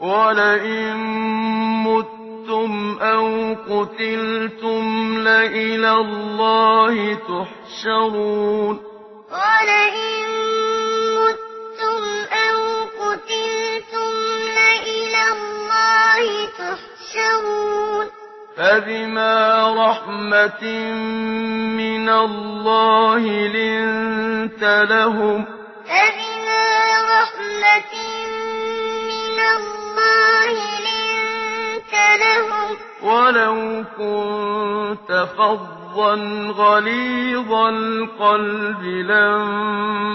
وَلَئِن مُتُّمْ أَوْ قُتِلْتُمْ لَإِلَى اللَّهِ تُحْشَرُونَ وَلَئِن مُتُّمْ أَوْ قُتِلْتُمْ لَإِلَى اللَّهِ تُحْشَرُونَ فَبِمَا رَحْمَةٍ مِنَ اللَّهِ لِنتَ لَهُمْ فَبِمَا رَحْمَةٍ مِنَ اللَّهِ لهم ولو كنت فظا غليظ القلب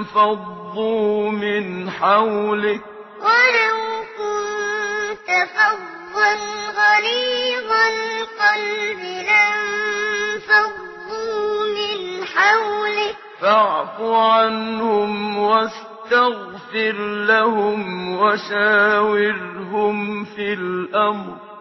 لانفضوا من حولك ولو كنت فضا غليظ القلب لانفضوا من حولك فاعف عنهم واستغفر لهم وشاورهم في الأمر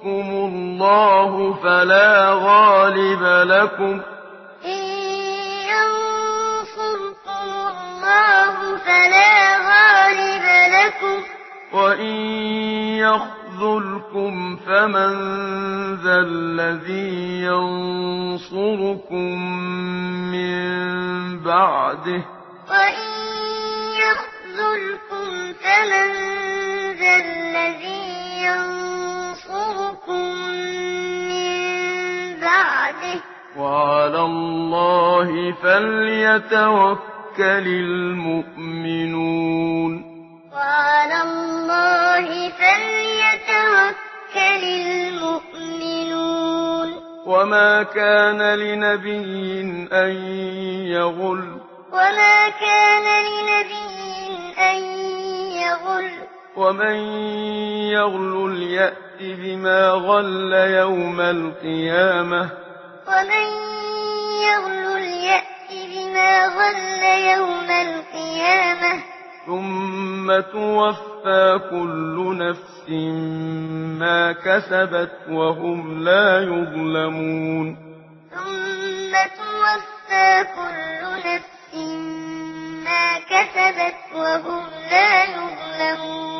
ينصركم الله فلا غالب لكم إن ينصركم الله فلا غالب لكم وإن يخذلكم فمن ذا الذي ينصركم من بعده وإن يخذلكم فمن ذا الذي ينصركم ينصركم من بعده وعلى الله فليتوكل المؤمنون وعلى الله فليتوكل المؤمنون وما كان لنبي أن يغل وما كان لنبي أن يغل ومن يغل اليأت بما غل يوم القيامة ومن يغل اليأت بما غل يوم القيامة ثم توفى كل نفس ما كسبت وهم لا يظلمون ثم توفى كل نفس ما كسبت وهم لا يظلمون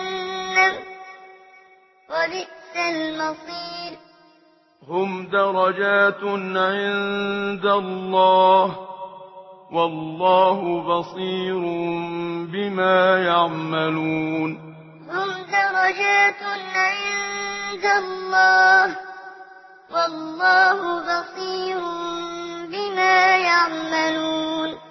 وبئس المصير. هم درجات عند الله والله بصير بما يعملون. هم درجات عند الله والله بصير بما يعملون.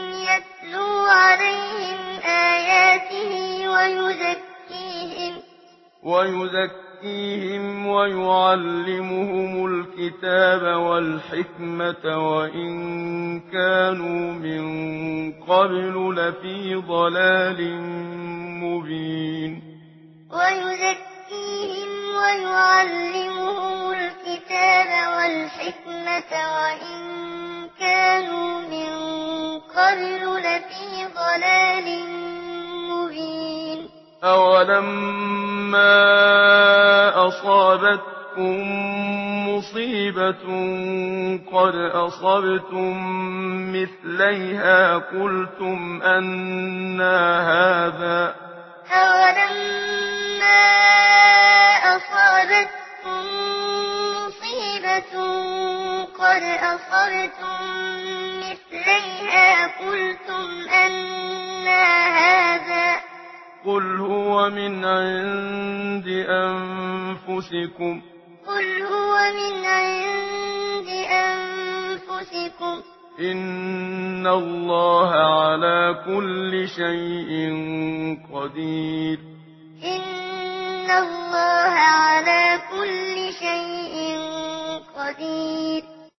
ويزكيهم ويعلمهم الكتاب والحكمة وإن كانوا من قبل لفي ضلال مبين ويزكيهم ويعلمهم الكتاب والحكمة وإن كانوا من قبل لفي ضلال مبين أولما أصابتكم مصيبة قد أصبتم مثليها قلتم أنا هذا أولما أصابتكم مصيبة قد أصبتم مثليها قلتم أنا هذا قل هو من عند أنفسكم قل هو من عند أنفسكم إن الله على كل شيء قدير إن الله على كل شيء قدير